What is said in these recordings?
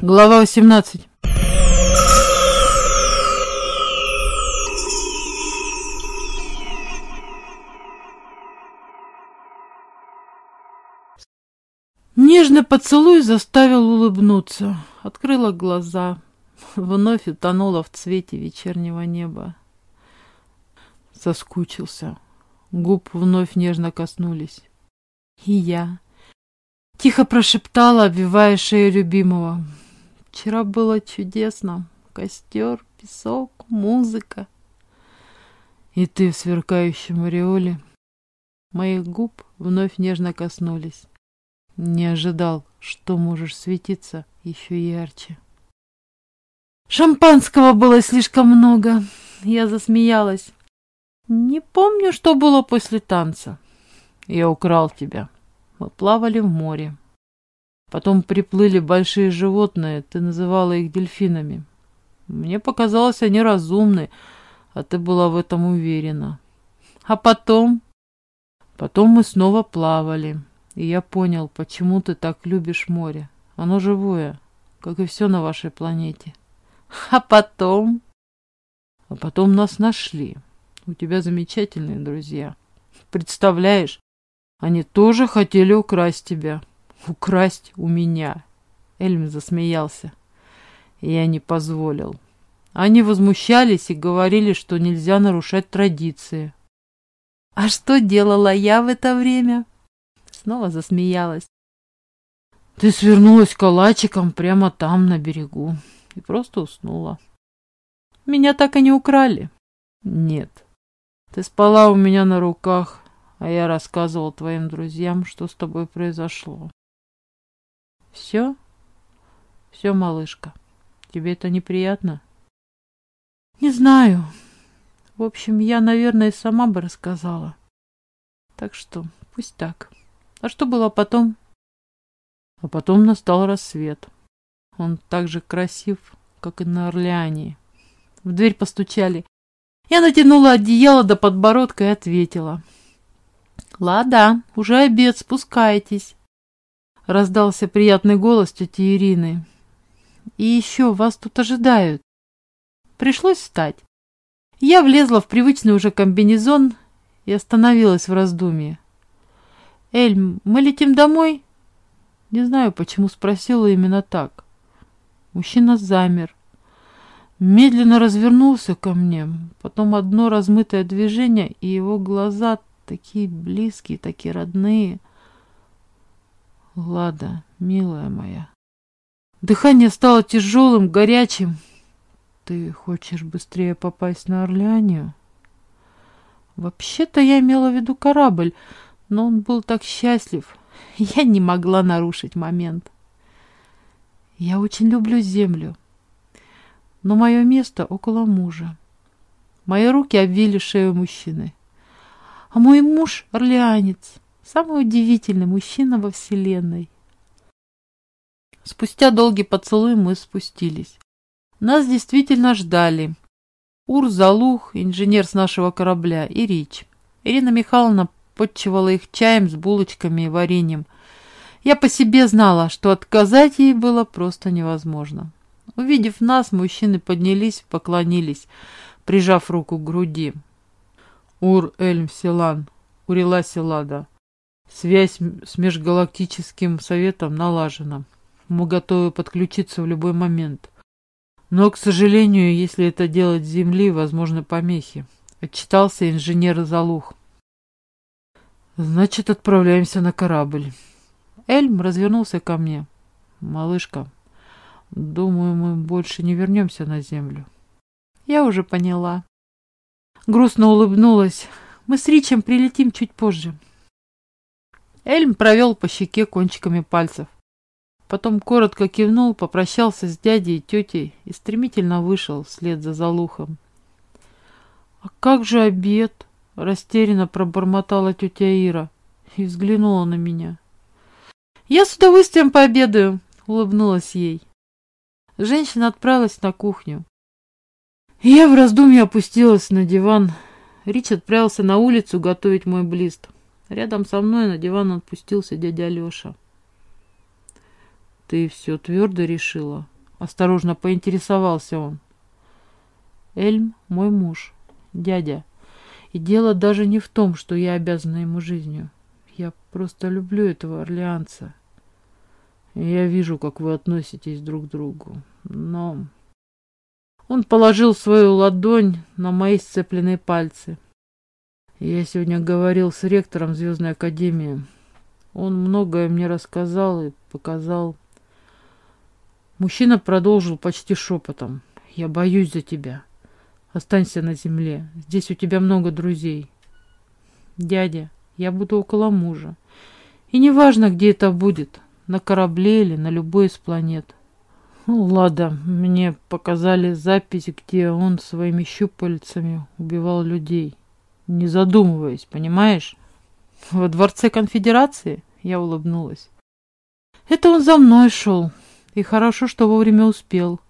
Глава 18 Нежный поцелуй заставил улыбнуться. Открыла глаза. Вновь утонула в цвете вечернего неба. Соскучился. Губ вновь нежно коснулись. И я. Тихо прошептала, обвивая шею любимого. Вчера было чудесно. Костер, песок, музыка. И ты в сверкающем ореоле. Моих губ вновь нежно коснулись. Не ожидал, что можешь светиться еще ярче. Шампанского было слишком много. Я засмеялась. Не помню, что было после танца. Я украл тебя. Мы плавали в море. Потом приплыли большие животные, ты называла их дельфинами. Мне показалось, они разумны, а ты была в этом уверена. А потом... Потом мы снова плавали. И я понял, почему ты так любишь море. Оно живое, как и все на вашей планете. А потом... А потом нас нашли. У тебя замечательные друзья. Представляешь, они тоже хотели украсть тебя. Украсть у меня. Эльм засмеялся. Я не позволил. Они возмущались и говорили, что нельзя нарушать традиции. А что делала я в это время? снова засмеялась. Ты свернулась калачиком прямо там, на берегу, и просто уснула. Меня так и не украли? Нет. Ты спала у меня на руках, а я рассказывал твоим друзьям, что с тобой произошло. Все? Все, малышка. Тебе это неприятно? Не знаю. В общем, я, наверное, сама бы рассказала. Так что пусть так. А что было потом? А потом настал рассвет. Он так же красив, как и на Орлеане. В дверь постучали. Я натянула одеяло до подбородка и ответила. «Лада, уже обед, спускайтесь!» Раздался приятный голос тети Ирины. «И еще вас тут ожидают!» Пришлось встать. Я влезла в привычный уже комбинезон и остановилась в раздумье. «Эльм, мы летим домой?» Не знаю, почему спросила именно так. Мужчина замер. Медленно развернулся ко мне. Потом одно размытое движение, и его глаза такие близкие, такие родные. Лада, милая моя. Дыхание стало тяжелым, горячим. Ты хочешь быстрее попасть на Орлеанию? Вообще-то я имела в виду корабль, но он был так счастлив. Я не могла нарушить момент. Я очень люблю землю, но мое место около мужа. Мои руки обвили шею мужчины. А мой муж — орлеанец, самый удивительный мужчина во вселенной. Спустя долгий поцелуй мы спустились. Нас действительно ждали. Ур Залух, инженер с нашего корабля, и Рич. Ирина Михайловна подчивала их чаем с булочками и вареньем. Я по себе знала, что отказать ей было просто невозможно. Увидев нас, мужчины поднялись, поклонились, прижав руку к груди. Ур Эльм Селан, Урила Селада. Связь с межгалактическим советом налажена. Мы готовы подключиться в любой момент. Но, к сожалению, если это делать с Земли, возможны помехи. Отчитался инженер Залух. Значит, отправляемся на корабль. Эльм развернулся ко мне. Малышка, думаю, мы больше не вернемся на землю. Я уже поняла. Грустно улыбнулась. Мы с Ричем прилетим чуть позже. Эльм провел по щеке кончиками пальцев. Потом коротко кивнул, попрощался с дядей и тетей и стремительно вышел вслед за Залухом. «А как же обед?» Растерянно пробормотала тетя Ира и взглянула на меня. «Я с удовольствием пообедаю», — улыбнулась ей. Женщина отправилась на кухню. Я в раздумье опустилась на диван. Рич отправился на улицу готовить мой блист. Рядом со мной на диван отпустился дядя Леша. Ты все твердо решила? Осторожно поинтересовался он. Эльм — мой муж, дядя. И дело даже не в том, что я обязана ему жизнью. Я просто люблю этого орлеанца. Я вижу, как вы относитесь друг к другу. Но... Он положил свою ладонь на мои сцепленные пальцы. Я сегодня говорил с ректором Звездной Академии. Он многое мне рассказал и показал. Мужчина продолжил почти шепотом. «Я боюсь за тебя. Останься на земле. Здесь у тебя много друзей. Дядя, я буду около мужа. И неважно, где это будет, на корабле или на любой из планет. Ну, ладно, мне показали запись, где он своими щупальцами убивал людей, не задумываясь, понимаешь? Во дворце конфедерации я улыбнулась. Это он за мной шел, и хорошо, что вовремя успел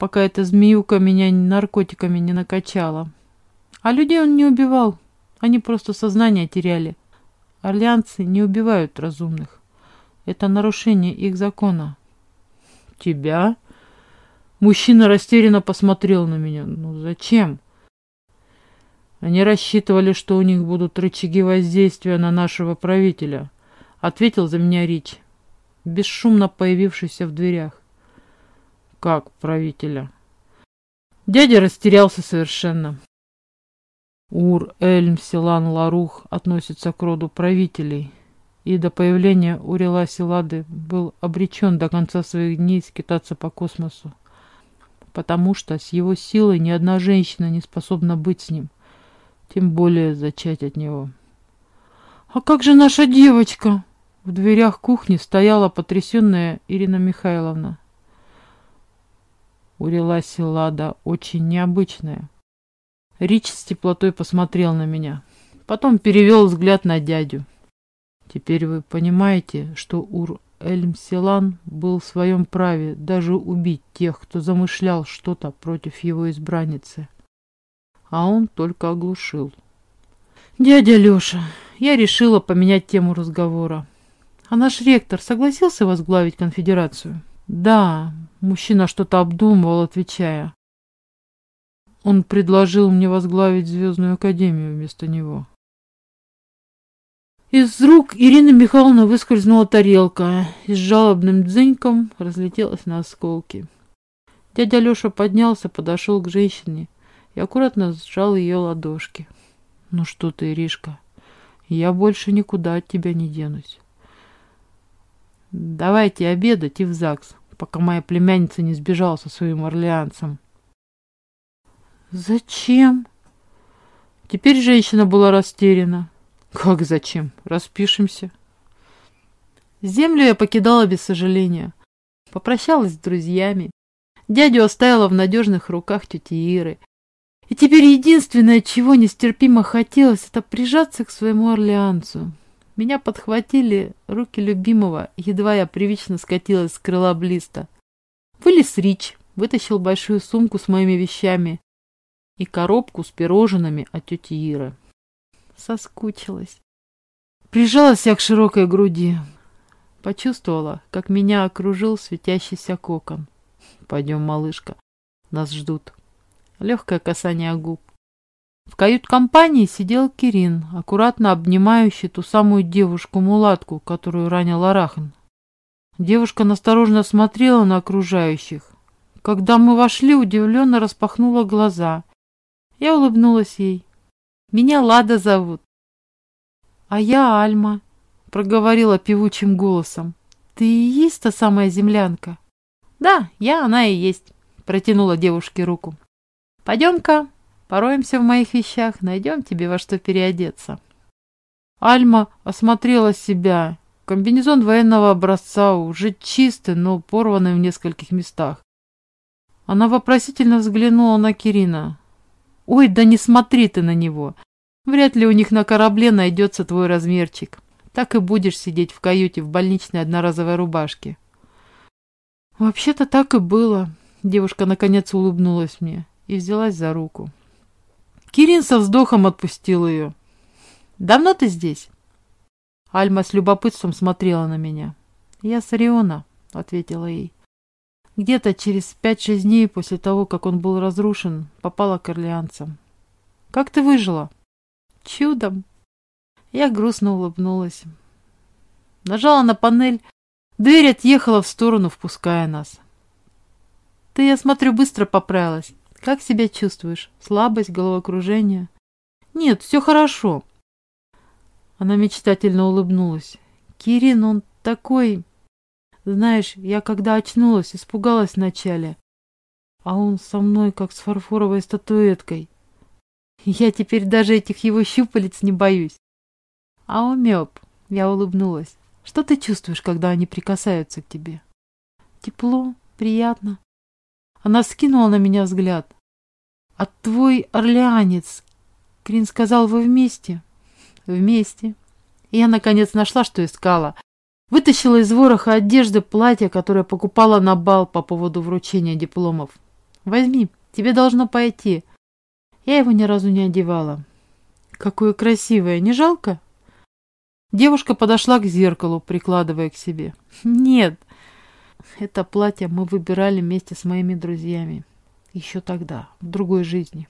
пока эта змеюка меня наркотиками не накачала. А людей он не убивал, они просто сознание теряли. Альянсы не убивают разумных. Это нарушение их закона. Тебя? Мужчина растерянно посмотрел на меня. Ну зачем? Они рассчитывали, что у них будут рычаги воздействия на нашего правителя. Ответил за меня Рич, бесшумно появившийся в дверях. Как правителя? Дядя растерялся совершенно. Ур, Эльм, Силан, Ларух относятся к роду правителей, и до появления Урила Силады был обречен до конца своих дней скитаться по космосу, потому что с его силой ни одна женщина не способна быть с ним, тем более зачать от него. «А как же наша девочка?» В дверях кухни стояла потрясенная Ирина Михайловна. Урелась Лада очень необычная. Рич с теплотой посмотрел на меня. Потом перевел взгляд на дядю. Теперь вы понимаете, что Ур Эльмсилан был в своем праве даже убить тех, кто замышлял что-то против его избранницы. А он только оглушил. «Дядя Леша, я решила поменять тему разговора. А наш ректор согласился возглавить конфедерацию?» «Да, Мужчина что-то обдумывал, отвечая. Он предложил мне возглавить Звездную Академию вместо него. Из рук Ирины Михайловны выскользнула тарелка и с жалобным дзыньком разлетелась на осколки. Дядя Леша поднялся, подошел к женщине и аккуратно сжал ее ладошки. «Ну что ты, Иришка, я больше никуда от тебя не денусь. Давайте обедать и в ЗАГС пока моя племянница не сбежала со своим орлеанцем. «Зачем?» Теперь женщина была растеряна. «Как зачем? Распишемся». Землю я покидала без сожаления. Попрощалась с друзьями. Дядю оставила в надежных руках тети Иры. И теперь единственное, чего нестерпимо хотелось, это прижаться к своему орлеанцу. Меня подхватили руки любимого, едва я привычно скатилась с крыла Блиста. Вылез Рич, вытащил большую сумку с моими вещами и коробку с пирожными от тети Иры. Соскучилась. Прижалась я к широкой груди. Почувствовала, как меня окружил светящийся кокон. Пойдем, малышка, нас ждут. Легкое касание губ. В кают-компании сидел Кирин, аккуратно обнимающий ту самую девушку-мулатку, которую ранил Арахан. Девушка насторожно смотрела на окружающих. Когда мы вошли, удивленно распахнула глаза. Я улыбнулась ей. «Меня Лада зовут». «А я Альма», — проговорила певучим голосом. «Ты и есть та самая землянка?» «Да, я она и есть», — протянула девушке руку. «Пойдем-ка, Пороемся в моих вещах, найдем тебе во что переодеться. Альма осмотрела себя. Комбинезон военного образца уже чистый, но порванный в нескольких местах. Она вопросительно взглянула на Кирина. «Ой, да не смотри ты на него. Вряд ли у них на корабле найдется твой размерчик. Так и будешь сидеть в каюте в больничной одноразовой рубашке». «Вообще-то так и было». Девушка наконец улыбнулась мне и взялась за руку. Кирин со вздохом отпустил ее. «Давно ты здесь?» Альма с любопытством смотрела на меня. «Я с Ориона. — ответила ей. Где-то через пять-шесть дней после того, как он был разрушен, попала к орлеанцам. «Как ты выжила?» «Чудом!» Я грустно улыбнулась. Нажала на панель. Дверь отъехала в сторону, впуская нас. «Ты, я смотрю, быстро поправилась. Как себя чувствуешь? Слабость, головокружение?» «Нет, все хорошо». Она мечтательно улыбнулась. «Кирин, он такой...» Знаешь, я когда очнулась, испугалась вначале. А он со мной, как с фарфоровой статуэткой. Я теперь даже этих его щупалец не боюсь. А умёб, я улыбнулась. Что ты чувствуешь, когда они прикасаются к тебе? Тепло, приятно. Она скинула на меня взгляд. А твой орлеанец, Крин сказал, вы вместе? Вместе. И я, наконец, нашла, что искала. Вытащила из вороха одежды платье, которое покупала на бал по поводу вручения дипломов. «Возьми, тебе должно пойти». Я его ни разу не одевала. «Какое красивое, не жалко?» Девушка подошла к зеркалу, прикладывая к себе. «Нет, это платье мы выбирали вместе с моими друзьями. Еще тогда, в другой жизни».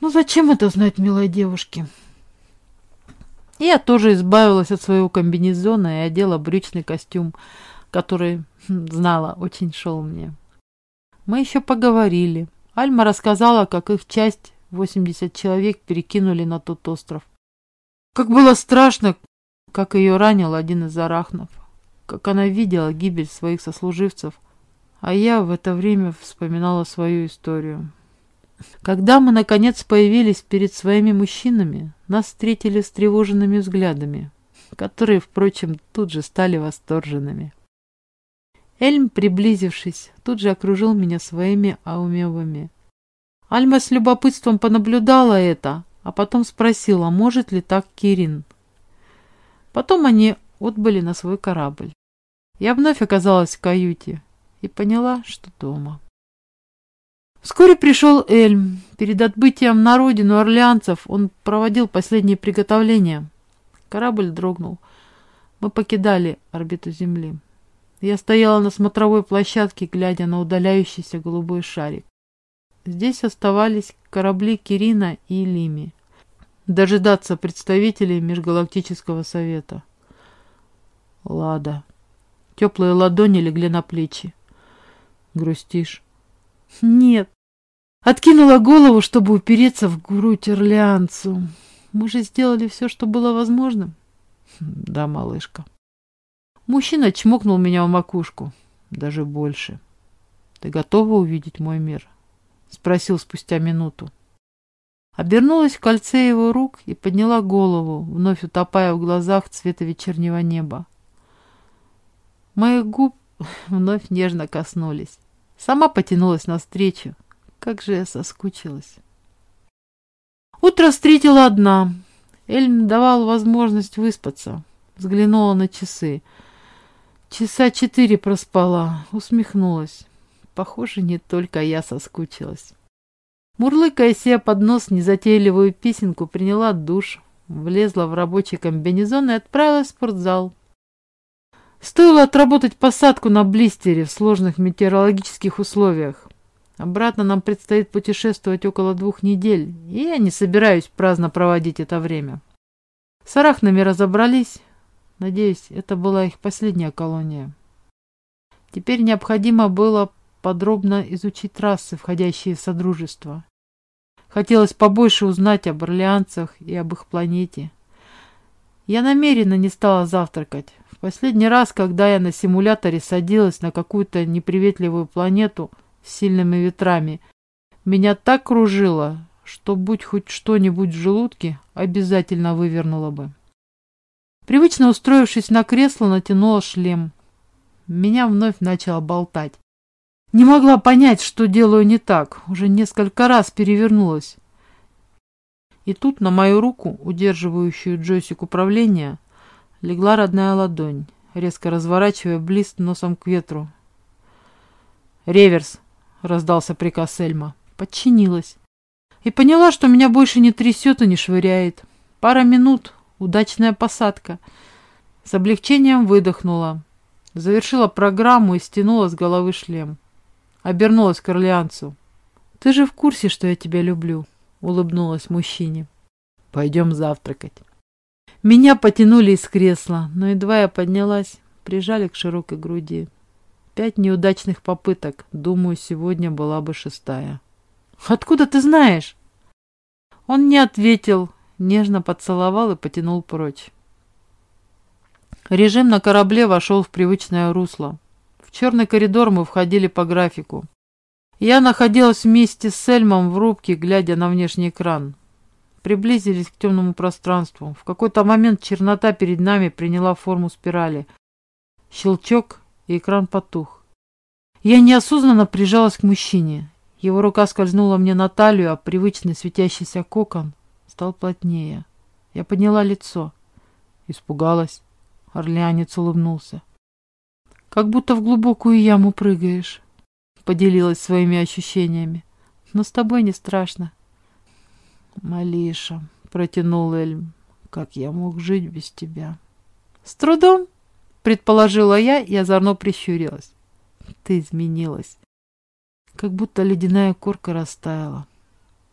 «Ну зачем это знать, милой девушке?» Я тоже избавилась от своего комбинезона и одела брючный костюм, который, хм, знала, очень шел мне. Мы еще поговорили. Альма рассказала, как их часть, 80 человек, перекинули на тот остров. Как было страшно, как ее ранил один из арахнов, как она видела гибель своих сослуживцев, а я в это время вспоминала свою историю. Когда мы, наконец, появились перед своими мужчинами, нас встретили встревоженными взглядами, которые, впрочем, тут же стали восторженными. Эльм, приблизившись, тут же окружил меня своими аумевами. Альма с любопытством понаблюдала это, а потом спросила, может ли так Кирин. Потом они отбыли на свой корабль. Я вновь оказалась в каюте и поняла, что дома. Вскоре пришел Эльм. Перед отбытием на родину орлеанцев он проводил последние приготовления. Корабль дрогнул. Мы покидали орбиту Земли. Я стояла на смотровой площадке, глядя на удаляющийся голубой шарик. Здесь оставались корабли Кирина и Лими. Дожидаться представителей Межгалактического Совета. Лада. Теплые ладони легли на плечи. Грустишь? Нет. Откинула голову, чтобы упереться в грудь Орлеанцу. Мы же сделали все, что было возможным. Да, малышка. Мужчина чмокнул меня в макушку. Даже больше. Ты готова увидеть мой мир? Спросил спустя минуту. Обернулась в кольце его рук и подняла голову, вновь утопая в глазах цвета вечернего неба. Моих губ вновь нежно коснулись. Сама потянулась навстречу. Как же я соскучилась. Утро встретила одна. Эльм давал возможность выспаться. Взглянула на часы. Часа четыре проспала. Усмехнулась. Похоже, не только я соскучилась. Мурлыкая себе под нос незатейливую песенку, приняла душ, влезла в рабочий комбинезон и отправилась в спортзал. Стоило отработать посадку на блистере в сложных метеорологических условиях. Обратно нам предстоит путешествовать около двух недель, и я не собираюсь праздно проводить это время. С арахнами разобрались. Надеюсь, это была их последняя колония. Теперь необходимо было подробно изучить трассы, входящие в Содружество. Хотелось побольше узнать об орлеанцах и об их планете. Я намеренно не стала завтракать. Последний раз, когда я на симуляторе садилась на какую-то неприветливую планету с сильными ветрами, меня так кружило, что будь хоть что-нибудь в желудке, обязательно вывернуло бы. Привычно устроившись на кресло, натянула шлем. Меня вновь начало болтать. Не могла понять, что делаю не так. Уже несколько раз перевернулась. И тут на мою руку, удерживающую джойстик управления, легла родная ладонь, резко разворачивая близ носом к ветру. «Реверс!» — раздался приказ Эльма. Подчинилась. И поняла, что меня больше не трясет и не швыряет. Пара минут, удачная посадка. С облегчением выдохнула. Завершила программу и стянула с головы шлем. Обернулась к Орлеанцу. «Ты же в курсе, что я тебя люблю?» Улыбнулась мужчине. «Пойдем завтракать». Меня потянули из кресла, но едва я поднялась, прижали к широкой груди. Пять неудачных попыток. Думаю, сегодня была бы шестая. «Откуда ты знаешь?» Он не ответил, нежно поцеловал и потянул прочь. Режим на корабле вошел в привычное русло. В черный коридор мы входили по графику. Я находилась вместе с Сельмом в рубке, глядя на внешний экран. Приблизились к темному пространству. В какой-то момент чернота перед нами приняла форму спирали. Щелчок, и экран потух. Я неосознанно прижалась к мужчине. Его рука скользнула мне на талию, а привычный светящийся кокон стал плотнее. Я подняла лицо. Испугалась. Орлеанец улыбнулся. «Как будто в глубокую яму прыгаешь», — поделилась своими ощущениями. «Но с тобой не страшно». «Малиша», — протянул Эльм, — «как я мог жить без тебя?» «С трудом», — предположила я и озорно прищурилась. «Ты изменилась. Как будто ледяная корка растаяла.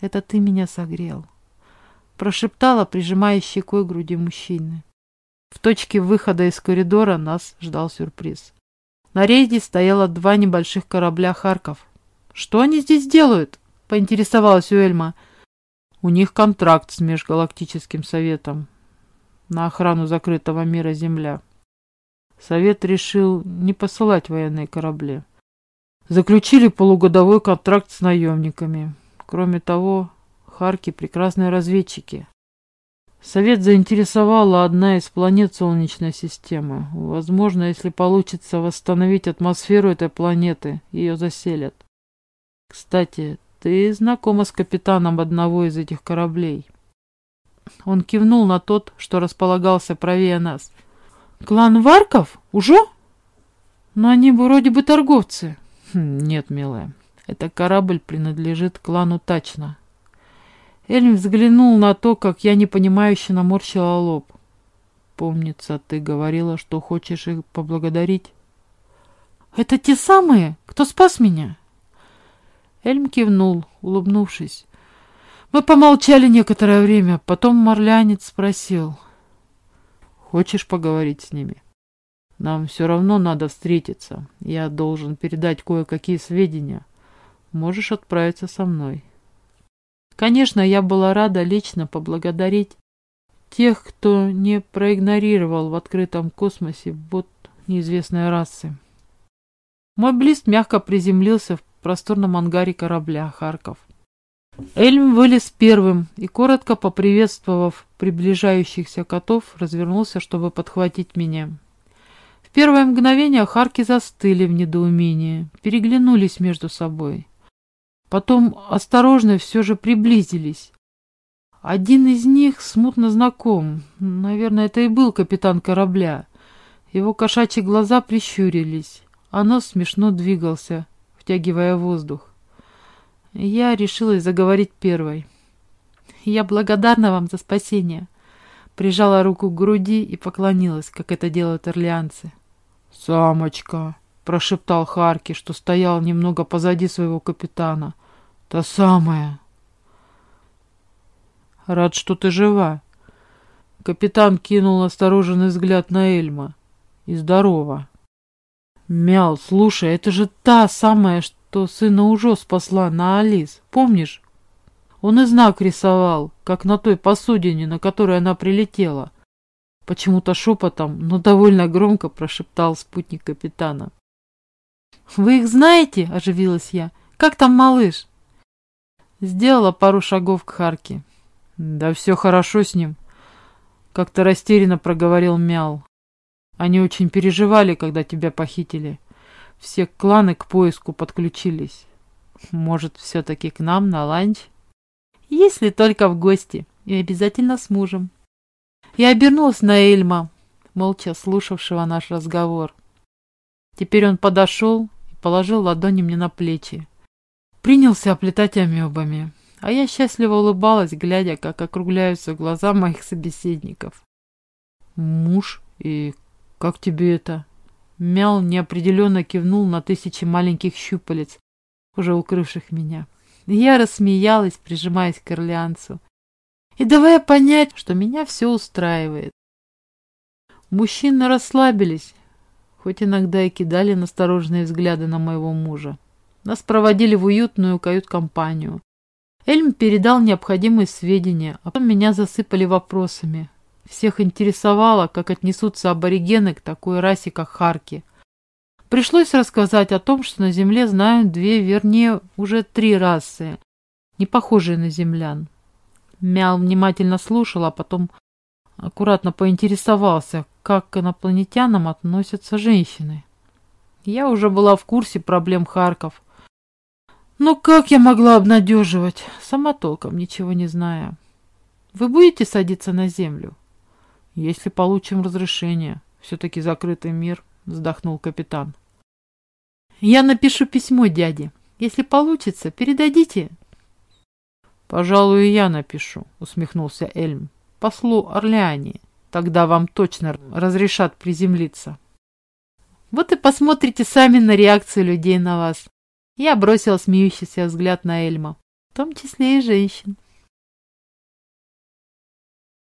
Это ты меня согрел», — прошептала, прижимая щекой к груди мужчины. В точке выхода из коридора нас ждал сюрприз. На рейде стояло два небольших корабля «Харков». «Что они здесь делают?» — поинтересовалась Уэльма. «У них контракт с Межгалактическим Советом на охрану закрытого мира Земля. Совет решил не посылать военные корабли. Заключили полугодовой контракт с наемниками. Кроме того, Харки — прекрасные разведчики. Совет заинтересовала одна из планет Солнечной системы. Возможно, если получится восстановить атмосферу этой планеты, ее заселят. Кстати, ты знакома с капитаном одного из этих кораблей. Он кивнул на тот, что располагался правее нас. Клан Варков? Уже? Но они вроде бы торговцы. Хм, нет, милая, это корабль принадлежит клану Тачна. Эльм взглянул на то, как я непонимающе наморщила лоб. «Помнится, ты говорила, что хочешь их поблагодарить». «Это те самые, кто спас меня?» Эльм кивнул, улыбнувшись. Мы помолчали некоторое время, потом морлянец спросил. «Хочешь поговорить с ними? Нам все равно надо встретиться. Я должен передать кое-какие сведения. Можешь отправиться со мной». Конечно, я была рада лично поблагодарить тех, кто не проигнорировал в открытом космосе бот неизвестной расы. Мой блист мягко приземлился в просторном ангаре корабля «Харков». Эльм вылез первым и, коротко поприветствовав приближающихся котов, развернулся, чтобы подхватить меня. В первое мгновение Харки застыли в недоумении, переглянулись между собой. Потом осторожно все же приблизились. Один из них смутно знаком. Наверное, это и был капитан корабля. Его кошачьи глаза прищурились, а нос смешно двигался, втягивая воздух. Я решилась заговорить первой. «Я благодарна вам за спасение», прижала руку к груди и поклонилась, как это делают орлеанцы. «Самочка!» — прошептал Харки, что стоял немного позади своего капитана. Та самая. Рад, что ты жива. Капитан кинул осторожный взгляд на Эльма. И здорово. Мял, слушай, это же та самая, что сына уже спасла на Алис. Помнишь? Он и знак рисовал, как на той посудине, на которой она прилетела. Почему-то шепотом, но довольно громко прошептал спутник капитана. «Вы их знаете?» – оживилась я. «Как там малыш?» Сделала пару шагов к Харке. Да все хорошо с ним. Как-то растерянно проговорил Мял. Они очень переживали, когда тебя похитили. Все кланы к поиску подключились. Может, все-таки к нам на ланч? Если только в гости. И обязательно с мужем. Я обернулась на Эльма, молча слушавшего наш разговор. Теперь он подошел и положил ладони мне на плечи принялся оплетать амебами, а я счастливо улыбалась, глядя, как округляются глаза моих собеседников. «Муж? И как тебе это?» Мял неопределенно кивнул на тысячи маленьких щупалец, уже укрывших меня. Я рассмеялась, прижимаясь к орлеанцу, и давая понять, что меня все устраивает. Мужчины расслабились, хоть иногда и кидали настороженные взгляды на моего мужа. Нас проводили в уютную кают-компанию. Эльм передал необходимые сведения, а потом меня засыпали вопросами. Всех интересовало, как отнесутся аборигены к такой расе, как Харки. Пришлось рассказать о том, что на Земле знают две, вернее, уже три расы, не похожие на землян. Мял внимательно слушал, а потом аккуратно поинтересовался, как к инопланетянам относятся женщины. Я уже была в курсе проблем Харков. Но как я могла обнадеживать, сама толком ничего не зная? Вы будете садиться на Землю? Если получим разрешение. Все-таки закрытый мир, вздохнул капитан. Я напишу письмо дяде. Если получится, передадите. Пожалуй, я напишу, усмехнулся Эльм. Послу Орлеане. Тогда вам точно разрешат приземлиться. Вот и посмотрите сами на реакцию людей на вас. Я бросила смеющийся взгляд на Эльма, в том числе и женщин.